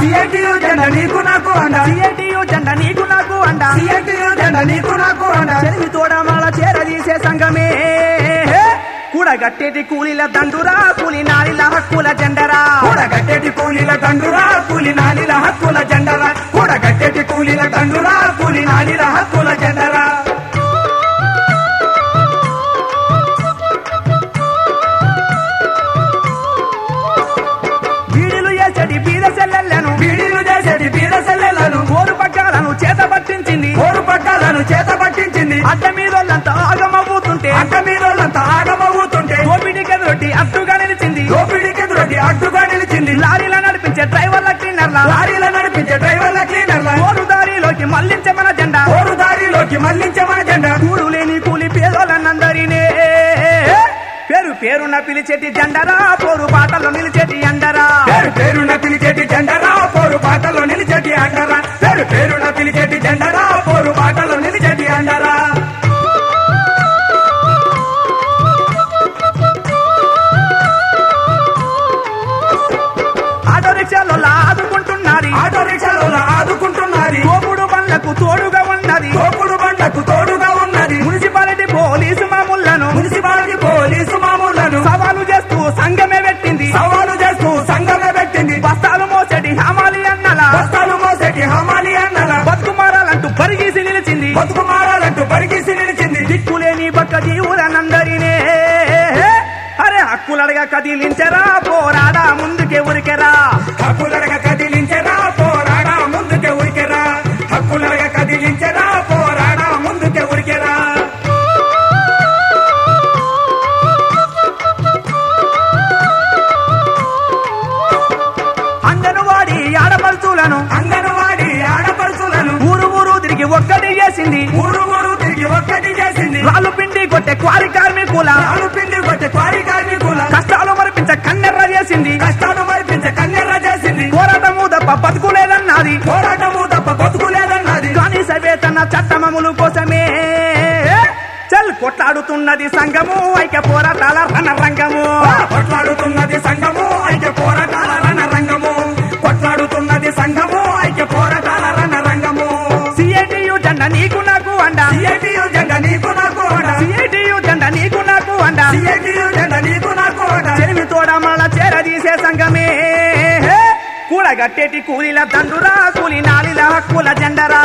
CITU జెండా నీకు నాకు అండ. సిఐటియు జెండా నీకు నాకు అండ. సిఐటియు జెండా నీకు నాకు అండ. చెరిమి తోడమాల చేరదీసే సంఘమే. కూడగట్టేటి కూలీల దండురా కూలి నాలిల హక్కుల జెండరా. కూడగట్టేటి కూలీల తండ్రురా కూలి నాలిల హక్కుల జెండరా. కూడగట్టేటి కూలీల తండ్రురా కూలి నాలిల హక్కుల జెండరా. కోరు పట్టాలను చేత పట్టించింది. అడ్డ మీదోళ్ళంతా ఆగమవుతుంటే అడ్డ మీదోళ్ళంతా ఆగమవుతుంటే దోపిడీకి ఎదురొట్టి అడ్డుగా నిలిచింది. దోపిడీకి ఎదురొడ్డి అడ్డుగా నిలిచింది. లారీల నడిపించే డ్రైవర్ల క్లీనర్ల. లారీల నడిపించే డ్రైవర్ల క్లీనర్ల. కోరు దారిలోకి మళ్ళించే మన జెండా. కోరు దారిలోకి మళ్ళించే మన జెండా. కూడు లేని కూలి పేదోళ్ళనందరినే. పేరు పేరున పిలిచేటి జెండరా పోరు బాటలో నిలిచేటి ఎండరా కదిలించరా పోరాడా ముందుకే ఉరికెరా. హక్కులరగ కదిలించరా పోరాడా ముందుకే ఉరికెరా. హక్కులరగ కదిలించరా పోరాడా ముందుకే ఉరికెరా. అంగన్వాడి ఆడపడుచులను అంగన్వాడి ఆడపడుచులను ఊరు ఊరు తిరిగి ఒక్కటి చేసింది. ఊరు ఊరు తిరిగి ఒక్కటి చేసింది. రాళ్ళు పిండి కొట్టే క్వారి కార్మికుల రాళ్ళు చేసింది. కష్టాలు మరిపించ కన్నెర్ర చేసింది. పోరాటము తప్ప బతుకులేదన్నది పోరాటము తప్ప బతుకులేదన్నది కానీ సవేతన చట్టమములు కోసమే చల్ కొట్లాడుతున్నది సంఘము ఐక్య పోరాటాల రణరంగము. కొట్లాడుతున్నది సంఘం చేరదీసే సంఘమే. కూడగట్టేటి కూలీల తండ్రురా కూలి నాలిల హక్కుల జెండరా.